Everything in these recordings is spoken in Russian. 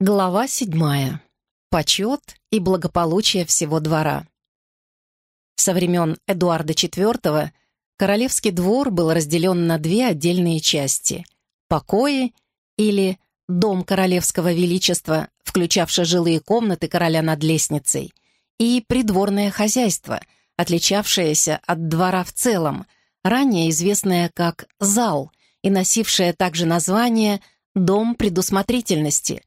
Глава седьмая. Почет и благополучие всего двора. Со времен Эдуарда IV королевский двор был разделен на две отдельные части — покои или дом королевского величества, включавший жилые комнаты короля над лестницей, и придворное хозяйство, отличавшееся от двора в целом, ранее известное как «зал» и носившее также название «дом предусмотрительности»,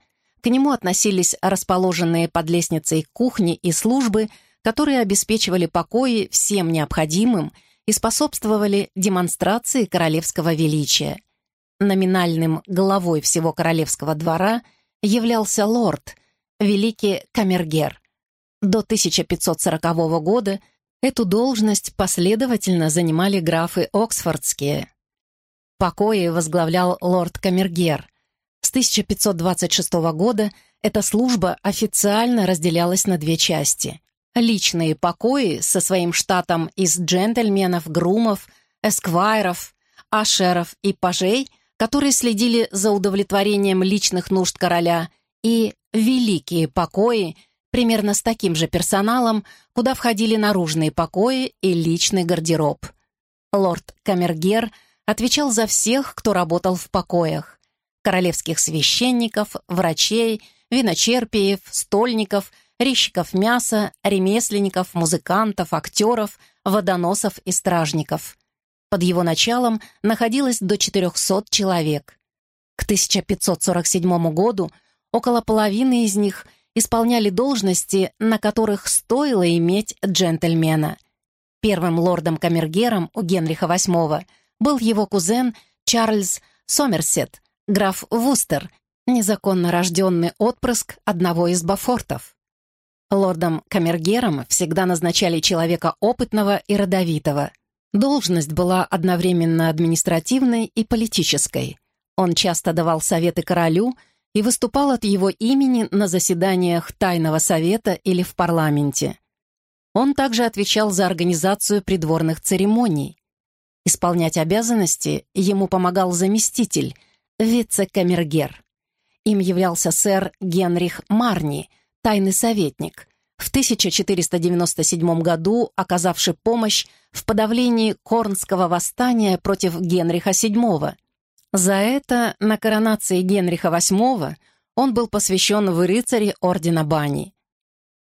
к нему относились расположенные под лестницей кухни и службы, которые обеспечивали покои всем необходимым и способствовали демонстрации королевского величия. Номинальным главой всего королевского двора являлся лорд, великий камергер. До 1540 года эту должность последовательно занимали графы Оксфордские. Покои возглавлял лорд Камергер – с 1526 года эта служба официально разделялась на две части. Личные покои со своим штатом из джентльменов, грумов, эсквайров, ашеров и пажей, которые следили за удовлетворением личных нужд короля, и великие покои, примерно с таким же персоналом, куда входили наружные покои и личный гардероб. Лорд Камергер отвечал за всех, кто работал в покоях королевских священников, врачей, виночерпиев, стольников, резчиков мяса, ремесленников, музыкантов, актеров, водоносов и стражников. Под его началом находилось до 400 человек. К 1547 году около половины из них исполняли должности, на которых стоило иметь джентльмена. Первым лордом-камергером у Генриха VIII был его кузен Чарльз Сомерсет, граф Вустер, незаконно рожденный отпрыск одного из Бафортов. Лордом-камергером всегда назначали человека опытного и родовитого. Должность была одновременно административной и политической. Он часто давал советы королю и выступал от его имени на заседаниях Тайного совета или в парламенте. Он также отвечал за организацию придворных церемоний. Исполнять обязанности ему помогал заместитель – вице-камергер. Им являлся сэр Генрих Марни, тайный советник, в 1497 году оказавший помощь в подавлении Корнского восстания против Генриха VII. За это на коронации Генриха VIII он был посвящен в рыцари Ордена Бани.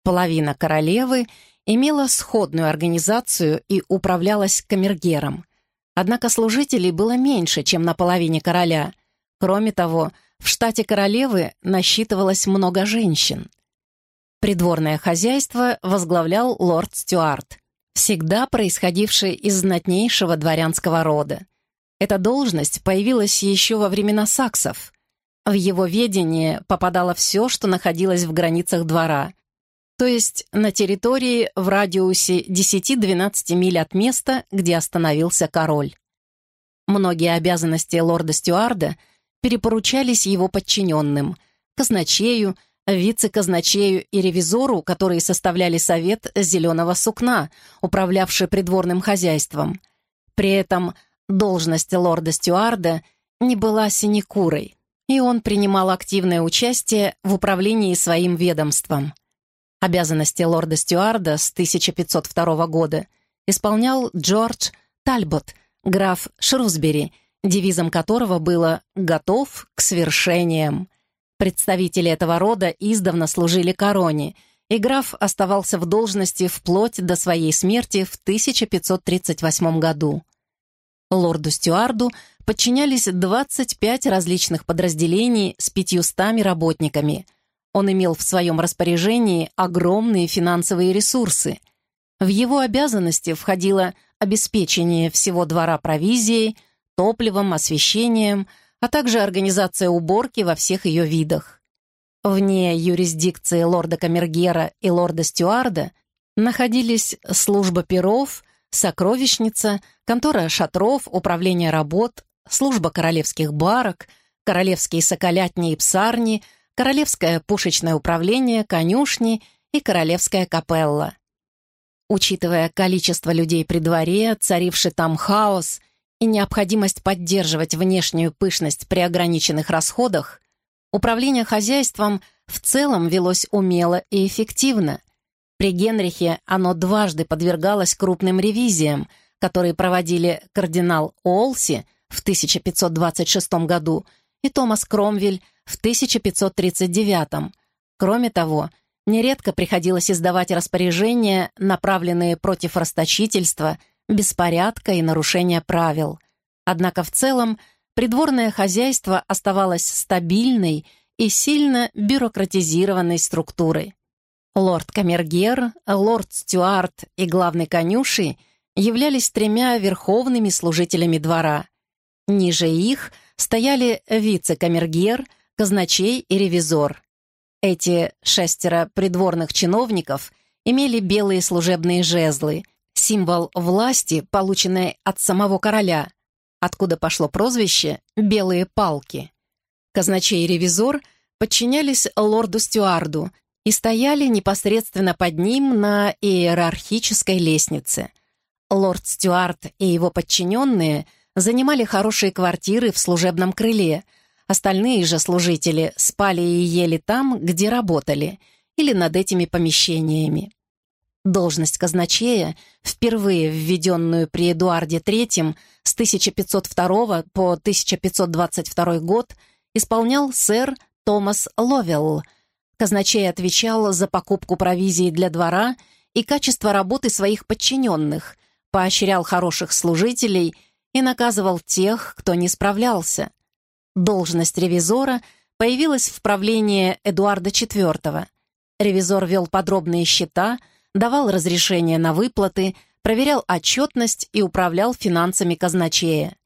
Половина королевы имела сходную организацию и управлялась камергером. Однако служителей было меньше, чем на половине короля – Кроме того, в штате королевы насчитывалось много женщин. Придворное хозяйство возглавлял лорд Стюарт, всегда происходивший из знатнейшего дворянского рода. Эта должность появилась еще во времена саксов. В его ведение попадало все, что находилось в границах двора, то есть на территории в радиусе 10-12 миль от места, где остановился король. Многие обязанности лорда Стюарда – перепоручались его подчиненным, казначею, вице-казначею и ревизору, которые составляли совет зеленого сукна, управлявший придворным хозяйством. При этом должность лорда Стюарда не была синекурой, и он принимал активное участие в управлении своим ведомством. Обязанности лорда Стюарда с 1502 года исполнял Джордж Тальбот, граф Шрусбери, девизом которого было «Готов к свершениям». Представители этого рода издавна служили короне, и граф оставался в должности вплоть до своей смерти в 1538 году. Лорду Стюарду подчинялись 25 различных подразделений с 500 работниками. Он имел в своем распоряжении огромные финансовые ресурсы. В его обязанности входило обеспечение всего двора провизией, топливом, освещением, а также организация уборки во всех ее видах. Вне юрисдикции лорда Камергера и лорда Стюарда находились служба перов, сокровищница, контора шатров, управление работ, служба королевских барок, королевские соколятни и псарни, королевское пушечное управление, конюшни и королевская капелла. Учитывая количество людей при дворе, царивший там хаос и необходимость поддерживать внешнюю пышность при ограниченных расходах, Управление хозяйством в целом велось умело и эффективно. При Генрихе оно дважды подвергалось крупным ревизиям, которые проводили кардинал Олси в 1526 году и Томас Кромвель в 1539. Кроме того, нередко приходилось издавать распоряжения, направленные против расточительства, беспорядка и нарушения правил. Однако в целом придворное хозяйство оставалось стабильной и сильно бюрократизированной структурой. Лорд Камергер, лорд Стюарт и главный конюший являлись тремя верховными служителями двора. Ниже их стояли вице-камергер, казначей и ревизор. Эти шестеро придворных чиновников имели белые служебные жезлы, символ власти, полученный от самого короля, откуда пошло прозвище «белые палки». Казначей и ревизор подчинялись лорду Стюарду и стояли непосредственно под ним на иерархической лестнице. Лорд Стюарт и его подчиненные занимали хорошие квартиры в служебном крыле, остальные же служители спали и ели там, где работали, или над этими помещениями. Должность казначея, впервые введенную при Эдуарде III с 1502 по 1522 год, исполнял сэр Томас Ловелл. Казначей отвечал за покупку провизии для двора и качество работы своих подчиненных, поощрял хороших служителей и наказывал тех, кто не справлялся. Должность ревизора появилась в правлении Эдуарда IV. Ревизор вел подробные счета – давал разрешения на выплаты, проверял отчетность и управлял финансами казначея.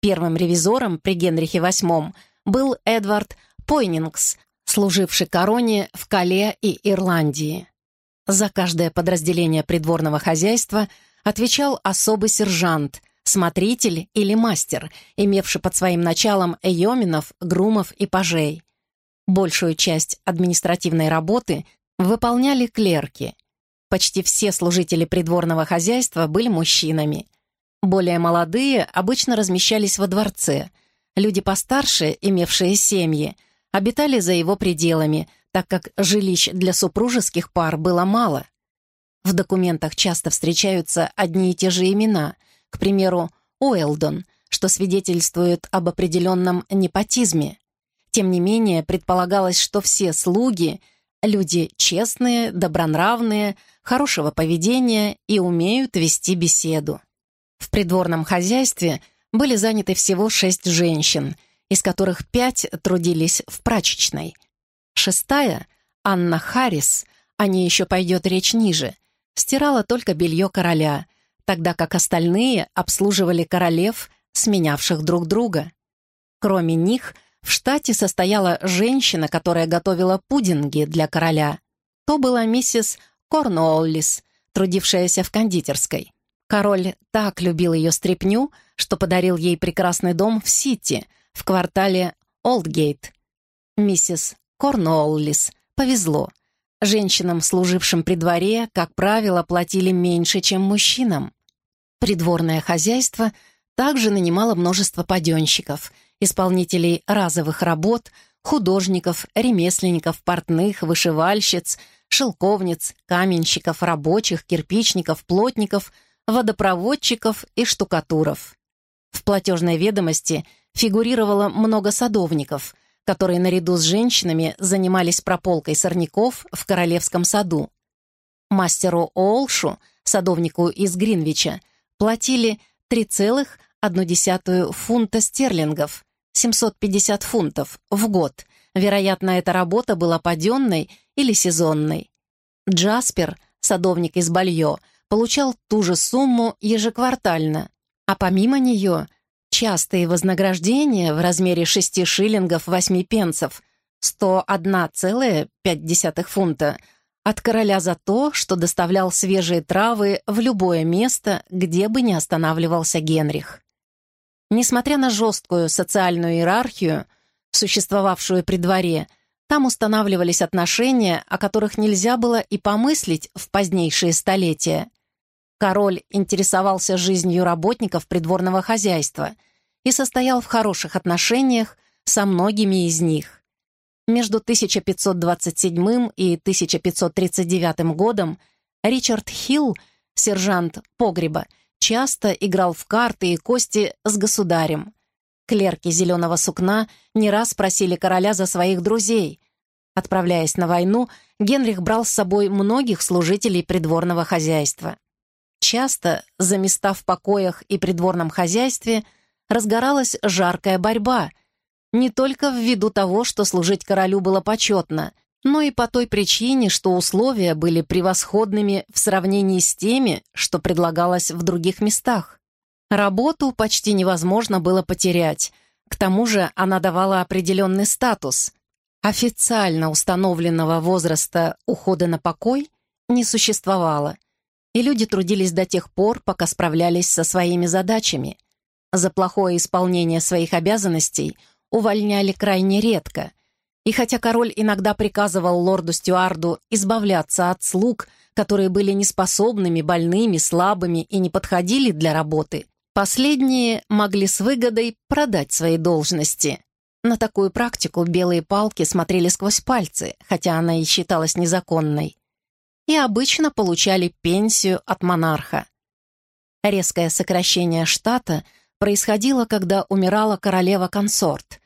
Первым ревизором при Генрихе VIII был Эдвард Пойнингс, служивший короне в Кале и Ирландии. За каждое подразделение придворного хозяйства отвечал особый сержант, смотритель или мастер, имевший под своим началом эйоминов, грумов и пажей. Большую часть административной работы выполняли клерки, Почти все служители придворного хозяйства были мужчинами. Более молодые обычно размещались во дворце. Люди постарше, имевшие семьи, обитали за его пределами, так как жилищ для супружеских пар было мало. В документах часто встречаются одни и те же имена, к примеру, Уэлдон, что свидетельствует об определенном непотизме. Тем не менее, предполагалось, что все слуги — люди честные, добронравные, хорошего поведения и умеют вести беседу. В придворном хозяйстве были заняты всего шесть женщин, из которых пять трудились в прачечной. Шестая, Анна Харрис, о ней еще пойдет речь ниже, стирала только белье короля, тогда как остальные обслуживали королев, сменявших друг друга. Кроме них, в штате состояла женщина, которая готовила пудинги для короля. То была миссис Корнуоллис, трудившаяся в кондитерской. Король так любил ее стряпню, что подарил ей прекрасный дом в Сити, в квартале Олдгейт. Миссис Корнуоллис повезло. Женщинам, служившим при дворе, как правило, платили меньше, чем мужчинам. Придворное хозяйство также нанимало множество паденщиков, исполнителей разовых работ, художников, ремесленников, портных, вышивальщиц — шелковниц, каменщиков, рабочих, кирпичников, плотников, водопроводчиков и штукатуров. В платежной ведомости фигурировало много садовников, которые наряду с женщинами занимались прополкой сорняков в Королевском саду. Мастеру Олшу, садовнику из Гринвича, платили 3,1 фунта стерлингов, 750 фунтов, в год. Вероятно, эта работа была паденной или сезонной. Джаспер, садовник из Балье, получал ту же сумму ежеквартально, а помимо нее частые вознаграждения в размере 6 шиллингов 8 пенсов, 101,5 фунта, от короля за то, что доставлял свежие травы в любое место, где бы ни останавливался Генрих. Несмотря на жесткую социальную иерархию, существовавшую при дворе, там устанавливались отношения, о которых нельзя было и помыслить в позднейшие столетия. Король интересовался жизнью работников придворного хозяйства и состоял в хороших отношениях со многими из них. Между 1527 и 1539 годом Ричард Хилл, сержант погреба, часто играл в карты и кости с государем. Клерки зеленого сукна не раз просили короля за своих друзей. Отправляясь на войну, Генрих брал с собой многих служителей придворного хозяйства. Часто за места в покоях и придворном хозяйстве разгоралась жаркая борьба, не только ввиду того, что служить королю было почетно, но и по той причине, что условия были превосходными в сравнении с теми, что предлагалось в других местах. Работу почти невозможно было потерять, к тому же она давала определенный статус. Официально установленного возраста ухода на покой не существовало, и люди трудились до тех пор, пока справлялись со своими задачами. За плохое исполнение своих обязанностей увольняли крайне редко, и хотя король иногда приказывал лорду Стюарду избавляться от слуг, которые были неспособными, больными, слабыми и не подходили для работы, последние могли с выгодой продать свои должности. На такую практику белые палки смотрели сквозь пальцы, хотя она и считалась незаконной, и обычно получали пенсию от монарха. Резкое сокращение штата происходило, когда умирала королева-консорт.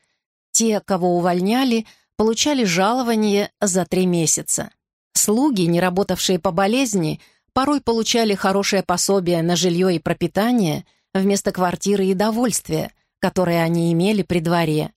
Те, кого увольняли, получали жалование за три месяца. Слуги, не работавшие по болезни, порой получали хорошее пособие на жилье и пропитание вместо квартиры и довольствия, которые они имели при дворе.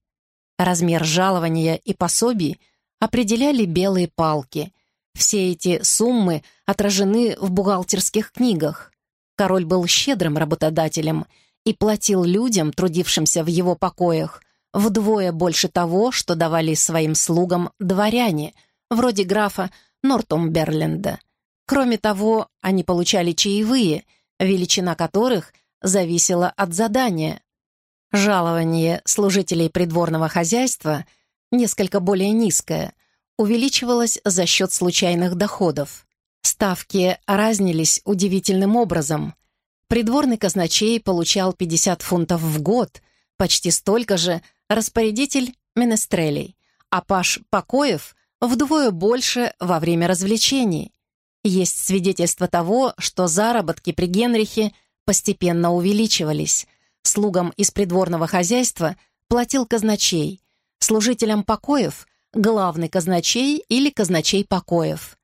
Размер жалования и пособий определяли белые палки. Все эти суммы отражены в бухгалтерских книгах. Король был щедрым работодателем и платил людям, трудившимся в его покоях, вдвое больше того, что давали своим слугам дворяне, вроде графа Нортумберленда. Кроме того, они получали чаевые, величина которых зависела от задания. Жалование служителей придворного хозяйства, несколько более низкое, увеличивалось за счет случайных доходов. Ставки разнились удивительным образом. Придворный казначей получал 50 фунтов в год, почти столько же распорядитель менестрелей, а паш покоев вдвое больше во время развлечений. Есть свидетельство того, что заработки при Генрихе постепенно увеличивались. Слугам из придворного хозяйства платил казначей, служителям покоев — главный казначей или казначей покоев.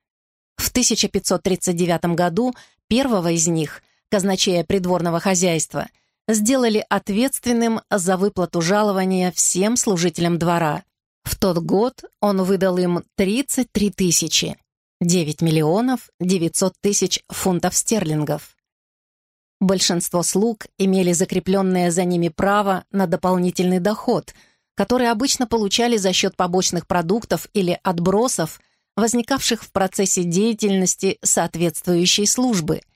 В 1539 году первого из них, казначея придворного хозяйства — сделали ответственным за выплату жалования всем служителям двора. В тот год он выдал им 33 тысячи, 9 миллионов 900 тысяч фунтов стерлингов. Большинство слуг имели закрепленное за ними право на дополнительный доход, который обычно получали за счет побочных продуктов или отбросов, возникавших в процессе деятельности соответствующей службы –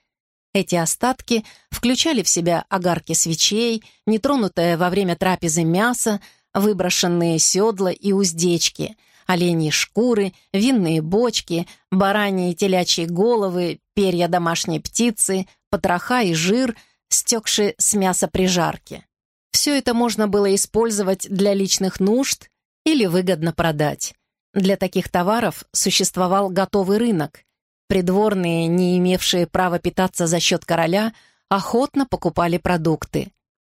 эти остатки включали в себя огарки свечей, нетронутое во время трапезы мясо, выброшенные седла и уздечки, оленьи шкуры, винные бочки, бараньи и телячьи головы, перья домашней птицы, потроха и жир, стекшие с мяса прижарки. Все это можно было использовать для личных нужд или выгодно продать. Для таких товаров существовал готовый рынок, Придворные, не имевшие права питаться за счет короля, охотно покупали продукты.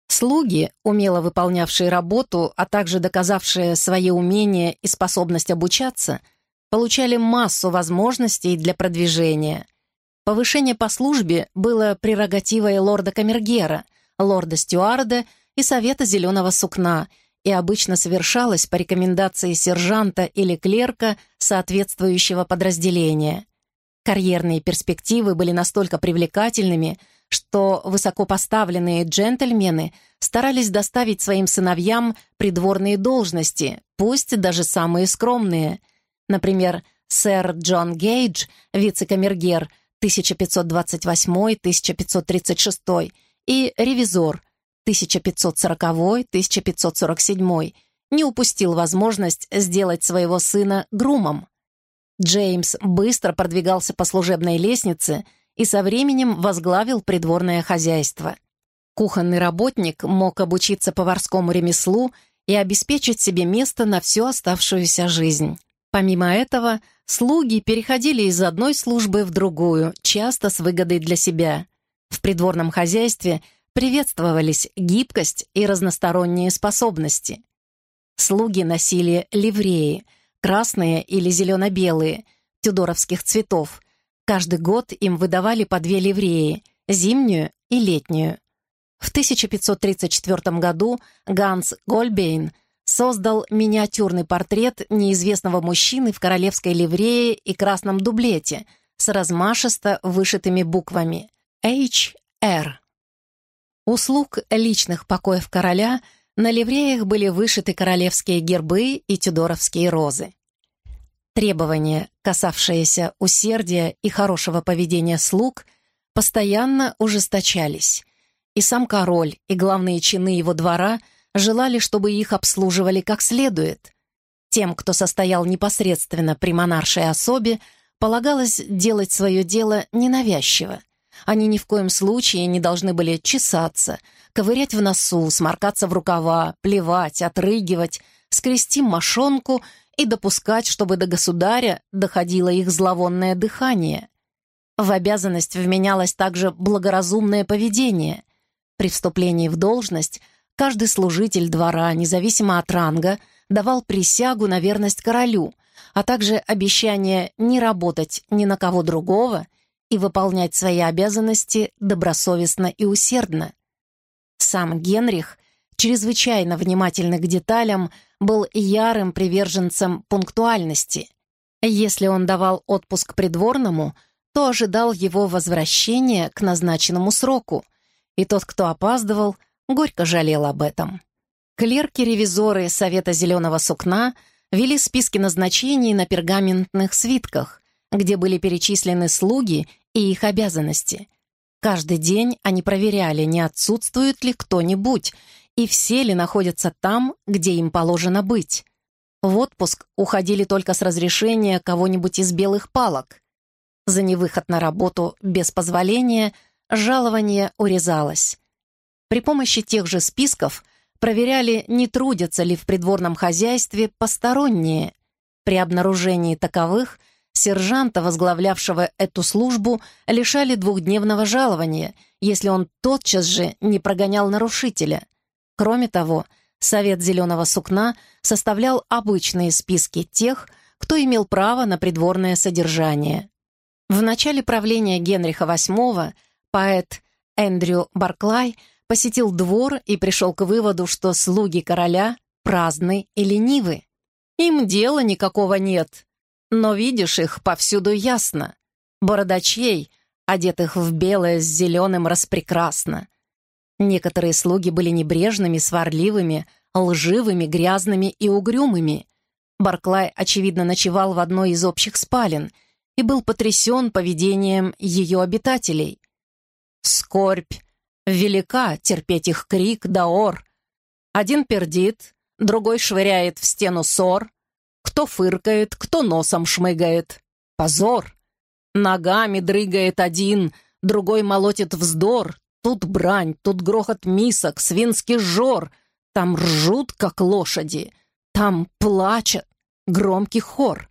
Слуги, умело выполнявшие работу, а также доказавшие свои умения и способность обучаться, получали массу возможностей для продвижения. Повышение по службе было прерогативой лорда Камергера, лорда Стюарда и Совета Зеленого Сукна и обычно совершалось по рекомендации сержанта или клерка соответствующего подразделения. Карьерные перспективы были настолько привлекательными, что высокопоставленные джентльмены старались доставить своим сыновьям придворные должности, пусть даже самые скромные. Например, сэр Джон Гейдж, вице-камергер 1528-1536 и ревизор 1540-1547 не упустил возможность сделать своего сына грумом. Джеймс быстро продвигался по служебной лестнице и со временем возглавил придворное хозяйство. Кухонный работник мог обучиться поварскому ремеслу и обеспечить себе место на всю оставшуюся жизнь. Помимо этого, слуги переходили из одной службы в другую, часто с выгодой для себя. В придворном хозяйстве приветствовались гибкость и разносторонние способности. Слуги носили ливреи, красные или зелено-белые, тюдоровских цветов. Каждый год им выдавали по две ливреи – зимнюю и летнюю. В 1534 году Ганс Гольбейн создал миниатюрный портрет неизвестного мужчины в королевской ливрее и красном дублете с размашисто вышитыми буквами «H.R». Услуг личных покоев короля на ливреях были вышиты королевские гербы и тюдоровские розы. Требования, касавшиеся усердия и хорошего поведения слуг, постоянно ужесточались, и сам король, и главные чины его двора – желали, чтобы их обслуживали как следует. Тем, кто состоял непосредственно при монаршей особе, полагалось делать свое дело ненавязчиво. Они ни в коем случае не должны были чесаться, ковырять в носу, сморкаться в рукава, плевать, отрыгивать, скрести мошонку и допускать, чтобы до государя доходило их зловонное дыхание. В обязанность вменялось также благоразумное поведение. При вступлении в должность Каждый служитель двора, независимо от ранга, давал присягу на верность королю, а также обещание не работать ни на кого другого и выполнять свои обязанности добросовестно и усердно. Сам Генрих, чрезвычайно внимательный к деталям, был ярым приверженцем пунктуальности. Если он давал отпуск придворному, то ожидал его возвращения к назначенному сроку, и тот, кто опаздывал – горько жалел об этом. Клерки-ревизоры Совета Зеленого Сукна вели списки назначений на пергаментных свитках, где были перечислены слуги и их обязанности. Каждый день они проверяли, не отсутствует ли кто-нибудь, и все ли находятся там, где им положено быть. В отпуск уходили только с разрешения кого-нибудь из белых палок. За невыход на работу без позволения жалование урезалось. При помощи тех же списков проверяли, не трудятся ли в придворном хозяйстве посторонние. При обнаружении таковых сержанта, возглавлявшего эту службу, лишали двухдневного жалования, если он тотчас же не прогонял нарушителя. Кроме того, Совет Зеленого Сукна составлял обычные списки тех, кто имел право на придворное содержание. В начале правления Генриха VIII поэт Эндрю Барклай посетил двор и пришел к выводу, что слуги короля праздны и ленивы. Им дела никакого нет, но видишь их повсюду ясно. Бородачей, одетых в белое с зеленым, распрекрасно. Некоторые слуги были небрежными, сварливыми, лживыми, грязными и угрюмыми. Барклай, очевидно, ночевал в одной из общих спален и был потрясен поведением ее обитателей. Скорбь Велика терпеть их крик да ор. Один пердит, другой швыряет в стену ссор. Кто фыркает, кто носом шмыгает. Позор. Ногами дрыгает один, другой молотит вздор. Тут брань, тут грохот мисок, свинский жор. Там ржут, как лошади. Там плачет, громкий хор.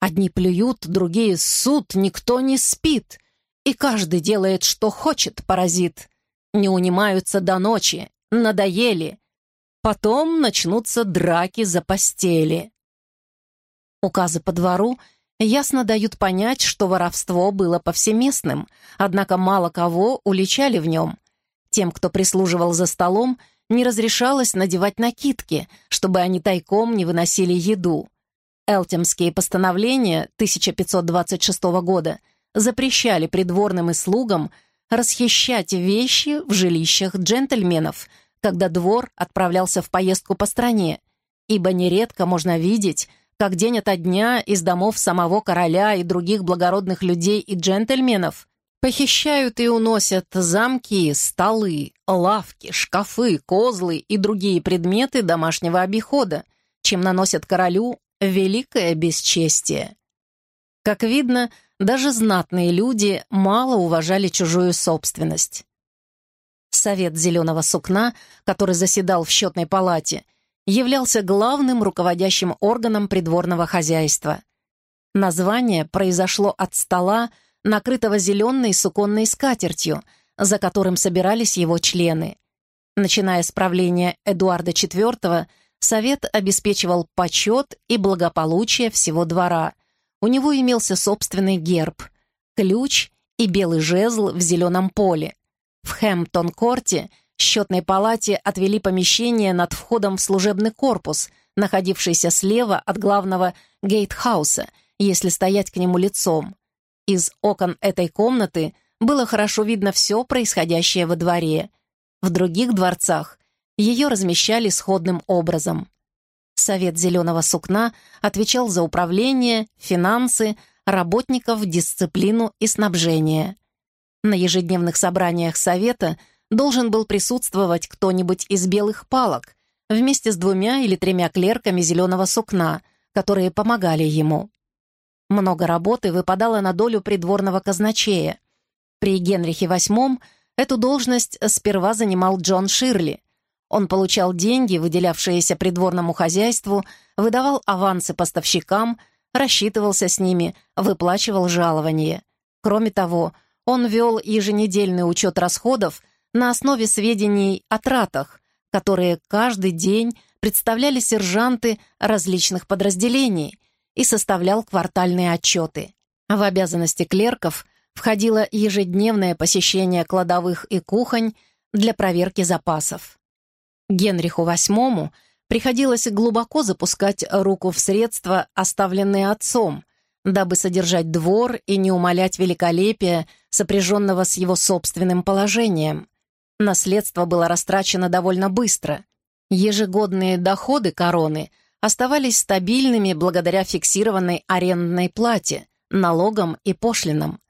Одни плюют, другие ссут, никто не спит. И каждый делает, что хочет, паразит не унимаются до ночи, надоели. Потом начнутся драки за постели. Указы по двору ясно дают понять, что воровство было повсеместным, однако мало кого уличали в нем. Тем, кто прислуживал за столом, не разрешалось надевать накидки, чтобы они тайком не выносили еду. Элтемские постановления 1526 года запрещали придворным и слугам расхищать вещи в жилищах джентльменов, когда двор отправлялся в поездку по стране, ибо нередко можно видеть, как день ото дня из домов самого короля и других благородных людей и джентльменов похищают и уносят замки, столы, лавки, шкафы, козлы и другие предметы домашнего обихода, чем наносят королю великое бесчестие. Как видно, даже знатные люди мало уважали чужую собственность. Совет зеленого сукна, который заседал в счетной палате, являлся главным руководящим органом придворного хозяйства. Название произошло от стола, накрытого зеленой суконной скатертью, за которым собирались его члены. Начиная с правления Эдуарда IV, Совет обеспечивал почет и благополучие всего двора. У него имелся собственный герб, ключ и белый жезл в зеленом поле. В Хэмптон-корте счетной палате отвели помещение над входом в служебный корпус, находившийся слева от главного гейтхауса, если стоять к нему лицом. Из окон этой комнаты было хорошо видно все происходящее во дворе. В других дворцах ее размещали сходным образом. Совет зеленого сукна отвечал за управление, финансы, работников, дисциплину и снабжение. На ежедневных собраниях Совета должен был присутствовать кто-нибудь из белых палок вместе с двумя или тремя клерками зеленого сукна, которые помогали ему. Много работы выпадало на долю придворного казначея. При Генрихе VIII эту должность сперва занимал Джон Ширли. Он получал деньги, выделявшиеся придворному хозяйству, выдавал авансы поставщикам, рассчитывался с ними, выплачивал жалование. Кроме того, он вел еженедельный учет расходов на основе сведений о тратах, которые каждый день представляли сержанты различных подразделений и составлял квартальные отчеты. В обязанности клерков входило ежедневное посещение кладовых и кухонь для проверки запасов. Генриху VIII приходилось глубоко запускать руку в средства, оставленные отцом, дабы содержать двор и не умалять великолепия, сопряженного с его собственным положением. Наследство было растрачено довольно быстро. Ежегодные доходы короны оставались стабильными благодаря фиксированной арендной плате, налогам и пошлинам.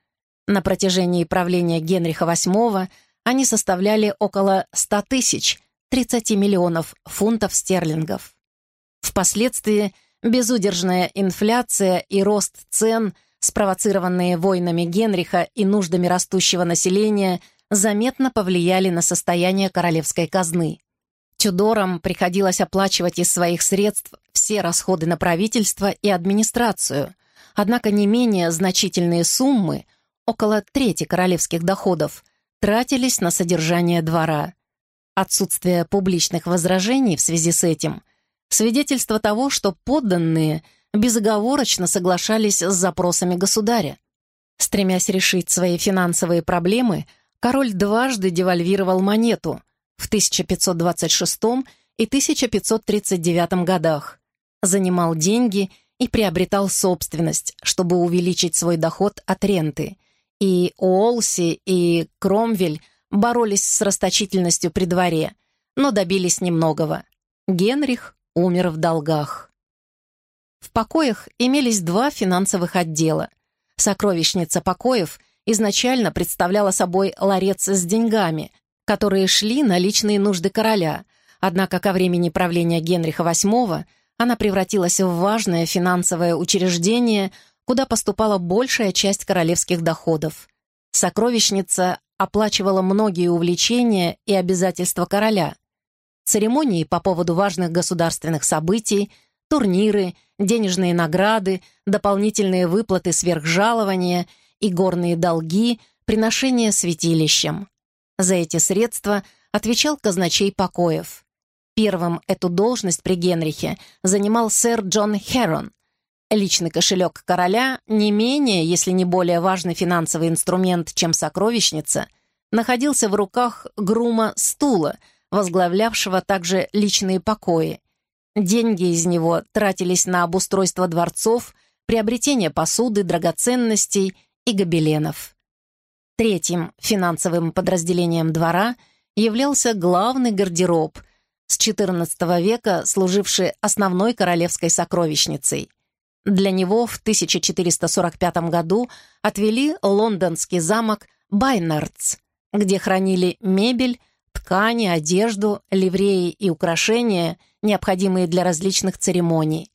На протяжении правления Генриха VIII они составляли около 100 тысяч, 30 миллионов фунтов стерлингов. Впоследствии безудержная инфляция и рост цен, спровоцированные войнами Генриха и нуждами растущего населения, заметно повлияли на состояние королевской казны. Тюдорам приходилось оплачивать из своих средств все расходы на правительство и администрацию, однако не менее значительные суммы, около трети королевских доходов, тратились на содержание двора. Отсутствие публичных возражений в связи с этим — свидетельство того, что подданные безоговорочно соглашались с запросами государя. Стремясь решить свои финансовые проблемы, король дважды девальвировал монету в 1526 и 1539 годах, занимал деньги и приобретал собственность, чтобы увеличить свой доход от ренты. И Уолси, и Кромвель боролись с расточительностью при дворе, но добились немногого. Генрих умер в долгах. В покоях имелись два финансовых отдела. Сокровищница покоев изначально представляла собой ларец с деньгами, которые шли на личные нужды короля, однако ко времени правления Генриха VIII она превратилась в важное финансовое учреждение, куда поступала большая часть королевских доходов. Сокровищница оплачивала многие увлечения и обязательства короля. Церемонии по поводу важных государственных событий, турниры, денежные награды, дополнительные выплаты сверхжалования — и горные долги, приношения святилищам. За эти средства отвечал казначей покоев. Первым эту должность при Генрихе занимал сэр Джон Херон. Личный кошелек короля, не менее, если не более важный финансовый инструмент, чем сокровищница, находился в руках грума стула, возглавлявшего также личные покои. Деньги из него тратились на обустройство дворцов, приобретение посуды, драгоценностей и гобеленов. Третьим финансовым подразделением двора являлся главный гардероб, с XIV века служивший основной королевской сокровищницей. Для него в 1445 году отвели лондонский замок Байнардс, где хранили мебель, ткани, одежду, ливреи и украшения, необходимые для различных церемоний.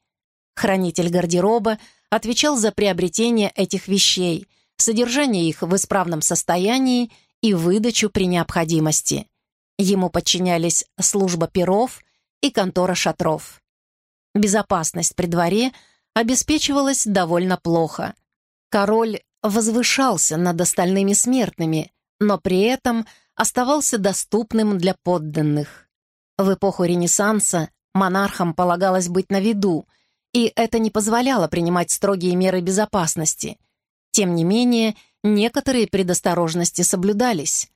Хранитель гардероба отвечал за приобретение этих вещей – содержание их в исправном состоянии и выдачу при необходимости. Ему подчинялись служба перов и контора шатров. Безопасность при дворе обеспечивалась довольно плохо. Король возвышался над остальными смертными, но при этом оставался доступным для подданных. В эпоху Ренессанса монархам полагалось быть на виду, и это не позволяло принимать строгие меры безопасности. Тем не менее, некоторые предосторожности соблюдались.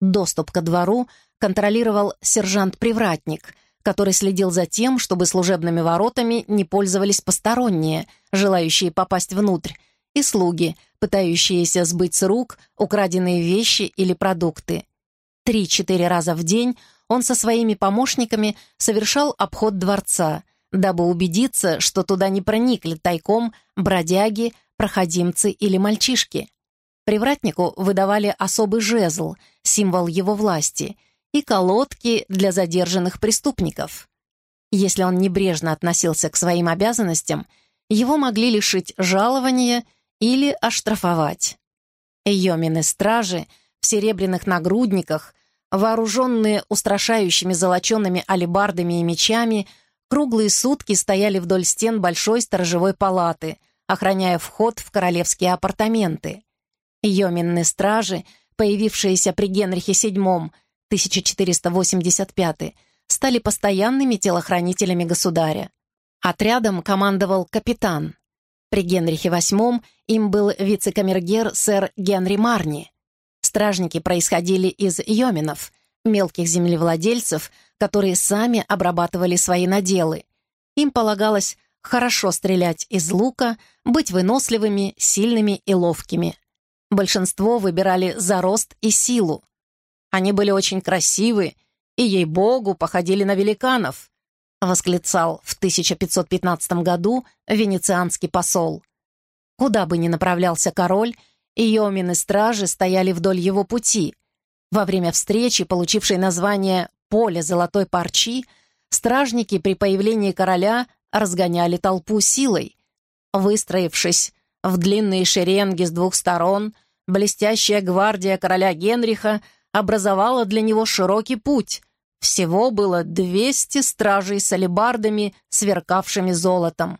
Доступ ко двору контролировал сержант-привратник, который следил за тем, чтобы служебными воротами не пользовались посторонние, желающие попасть внутрь, и слуги, пытающиеся сбыть с рук украденные вещи или продукты. Три-четыре раза в день он со своими помощниками совершал обход дворца, дабы убедиться, что туда не проникли тайком бродяги, проходимцы или мальчишки. Привратнику выдавали особый жезл, символ его власти, и колодки для задержанных преступников. Если он небрежно относился к своим обязанностям, его могли лишить жалования или оштрафовать. Йомины стражи в серебряных нагрудниках, вооруженные устрашающими золоченными алебардами и мечами, круглые сутки стояли вдоль стен большой сторожевой палаты, охраняя вход в королевские апартаменты. Йоминные стражи, появившиеся при Генрихе VII 1485 стали постоянными телохранителями государя. Отрядом командовал капитан. При Генрихе VIII им был вице-камергер сэр Генри Марни. Стражники происходили из йоминов, мелких землевладельцев, которые сами обрабатывали свои наделы. Им полагалось хорошо стрелять из лука, быть выносливыми, сильными и ловкими. Большинство выбирали за рост и силу. Они были очень красивы и, ей-богу, походили на великанов, восклицал в 1515 году венецианский посол. Куда бы ни направлялся король, Йомины стражи стояли вдоль его пути. Во время встречи, получившей название «Поле золотой парчи», стражники при появлении короля разгоняли толпу силой. Выстроившись в длинные шеренги с двух сторон блестящая гвардия короля Генриха образовала для него широкий путь. Всего было 200 стражей с алебардами, сверкавшими золотом.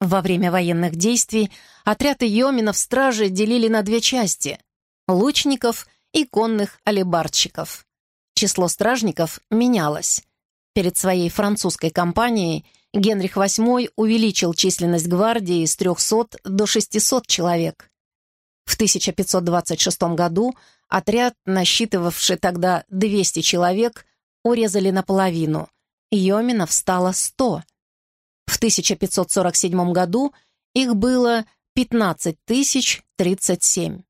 Во время военных действий отряд йоминов стражи делили на две части — лучников и конных алебардщиков. Число стражников менялось. Перед своей французской кампанией — Генрих VIII увеличил численность гвардии с 300 до 600 человек. В 1526 году отряд, насчитывавший тогда 200 человек, урезали наполовину. Йоминов стало 100. В 1547 году их было 15 037.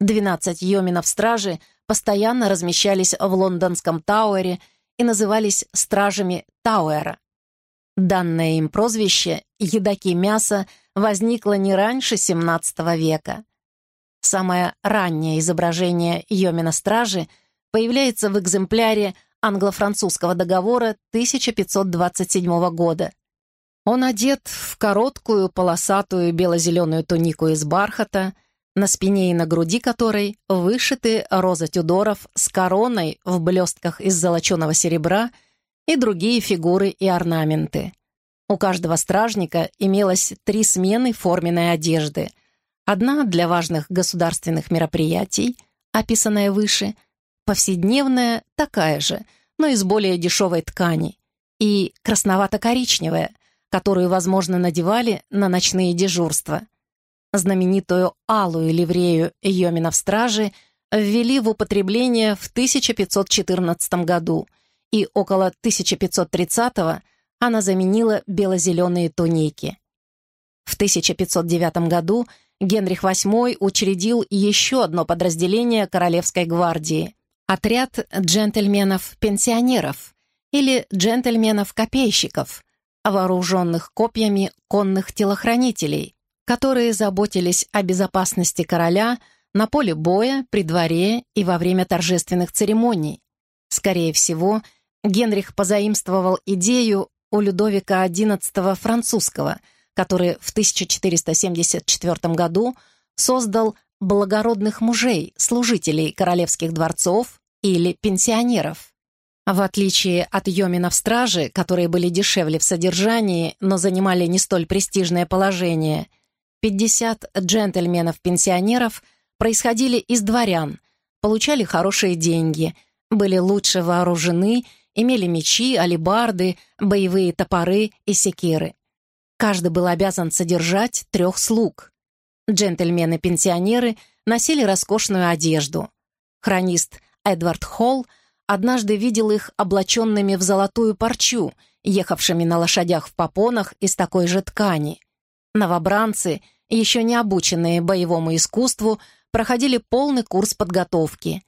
12 йоминов стражи постоянно размещались в лондонском Тауэре и назывались стражами Тауэра. Данное им прозвище «едоки мяса» возникло не раньше XVII века. Самое раннее изображение Йомина-стражи появляется в экземпляре англо-французского договора 1527 года. Он одет в короткую полосатую бело-зеленую тунику из бархата, на спине и на груди которой вышиты роза Тюдоров с короной в блестках из золоченого серебра — и другие фигуры и орнаменты. У каждого стражника имелось три смены форменной одежды. Одна для важных государственных мероприятий, описанная выше, повседневная такая же, но из более дешевой ткани, и красновато-коричневая, которую, возможно, надевали на ночные дежурства. Знаменитую алую ливрею Йоминов стражи ввели в употребление в 1514 году – и около 1530-го она заменила бело-зеленые туники. В 1509 году Генрих VIII учредил еще одно подразделение Королевской гвардии — отряд джентльменов-пенсионеров или джентльменов-копейщиков, вооруженных копьями конных телохранителей, которые заботились о безопасности короля на поле боя, при дворе и во время торжественных церемоний. Скорее всего, Генрих позаимствовал идею у Людовика XI французского, который в 1474 году создал благородных мужей, служителей королевских дворцов или пенсионеров. В отличие от йоминов стражи, которые были дешевле в содержании, но занимали не столь престижное положение, 50 джентльменов-пенсионеров происходили из дворян, получали хорошие деньги, были лучше вооружены, имели мечи, алебарды, боевые топоры и секиры. Каждый был обязан содержать трех слуг. Джентльмены-пенсионеры носили роскошную одежду. Хронист Эдвард Холл однажды видел их облаченными в золотую парчу, ехавшими на лошадях в попонах из такой же ткани. Новобранцы, еще не обученные боевому искусству, проходили полный курс подготовки.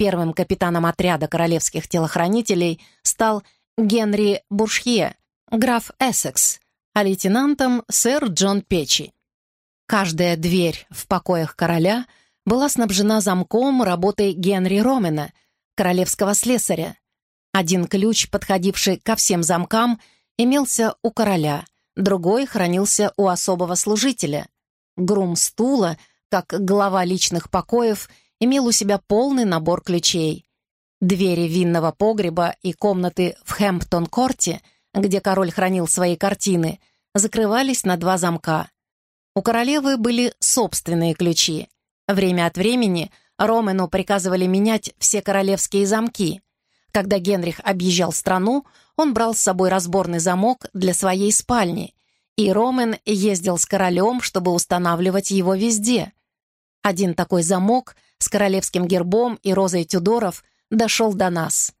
Первым капитаном отряда королевских телохранителей стал Генри Буршье, граф Эссекс, а лейтенантом сэр Джон Печи. Каждая дверь в покоях короля была снабжена замком работой Генри Ромена — королевского слесаря. Один ключ, подходивший ко всем замкам, имелся у короля, другой хранился у особого служителя. Грум стула, как глава личных покоев, имел у себя полный набор ключей. Двери винного погреба и комнаты в Хэмптон-корте, где король хранил свои картины, закрывались на два замка. У королевы были собственные ключи. Время от времени Ромену приказывали менять все королевские замки. Когда Генрих объезжал страну, он брал с собой разборный замок для своей спальни, и Ромен ездил с королем, чтобы устанавливать его везде. Один такой замок с королевским гербом и розой Тюдоров дошел до нас.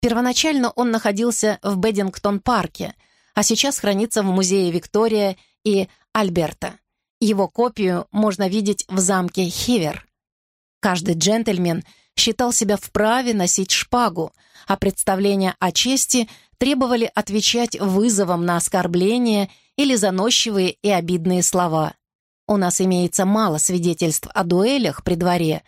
Первоначально он находился в Беддингтон-парке, а сейчас хранится в музее Виктория и Альберта. Его копию можно видеть в замке Хивер. Каждый джентльмен считал себя вправе носить шпагу, а представления о чести требовали отвечать вызовом на оскорбления или заносчивые и обидные слова. У нас имеется мало свидетельств о дуэлях при дворе,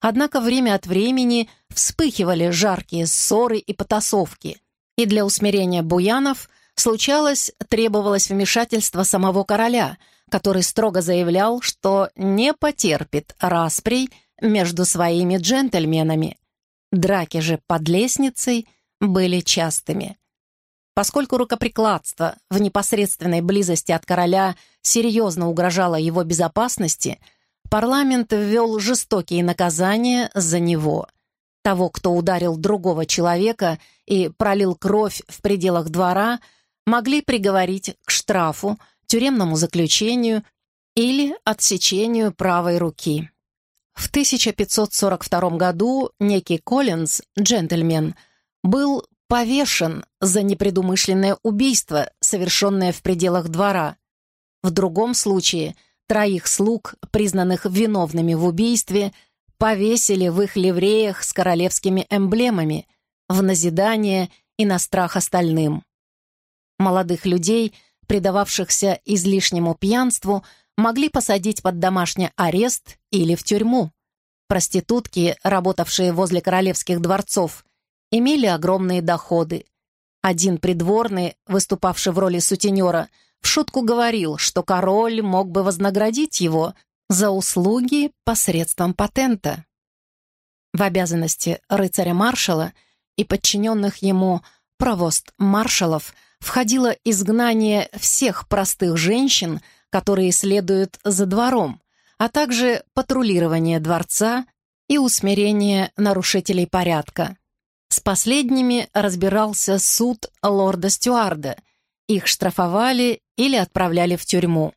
однако время от времени вспыхивали жаркие ссоры и потасовки, и для усмирения буянов случалось, требовалось вмешательство самого короля, который строго заявлял, что не потерпит расприй между своими джентльменами. Драки же под лестницей были частыми. Поскольку рукоприкладство в непосредственной близости от короля серьезно угрожало его безопасности, парламент ввел жестокие наказания за него. Того, кто ударил другого человека и пролил кровь в пределах двора, могли приговорить к штрафу, тюремному заключению или отсечению правой руки. В 1542 году некий Коллинз, джентльмен, был повешен за непредумышленное убийство, совершенное в пределах двора. В другом случае троих слуг, признанных виновными в убийстве, повесили в их ливреях с королевскими эмблемами в назидание и на страх остальным. Молодых людей, предававшихся излишнему пьянству, могли посадить под домашний арест или в тюрьму. Проститутки, работавшие возле королевских дворцов, имели огромные доходы. Один придворный, выступавший в роли сутенера, в шутку говорил, что король мог бы вознаградить его за услуги посредством патента. В обязанности рыцаря-маршала и подчиненных ему провост-маршалов входило изгнание всех простых женщин – которые следуют за двором, а также патрулирование дворца и усмирение нарушителей порядка. С последними разбирался суд лорда Стюарда. Их штрафовали или отправляли в тюрьму.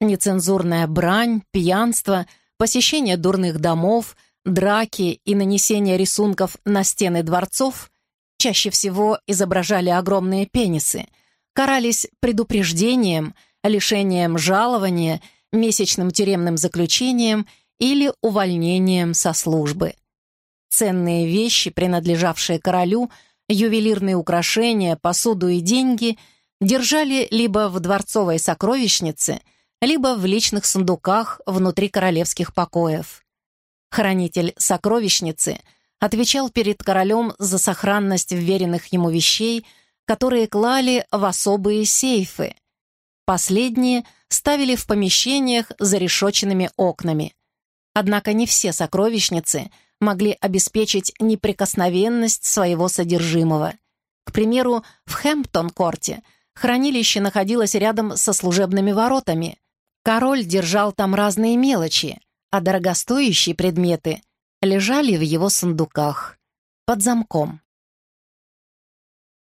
Нецензурная брань, пьянство, посещение дурных домов, драки и нанесение рисунков на стены дворцов чаще всего изображали огромные пенисы, карались предупреждением – лишением жалования, месячным тюремным заключением или увольнением со службы. Ценные вещи, принадлежавшие королю, ювелирные украшения, посуду и деньги держали либо в дворцовой сокровищнице, либо в личных сундуках внутри королевских покоев. Хранитель сокровищницы отвечал перед королем за сохранность вверенных ему вещей, которые клали в особые сейфы, Последние ставили в помещениях за решетченными окнами. Однако не все сокровищницы могли обеспечить неприкосновенность своего содержимого. К примеру, в Хэмптон-корте хранилище находилось рядом со служебными воротами. Король держал там разные мелочи, а дорогостоящие предметы лежали в его сундуках, под замком.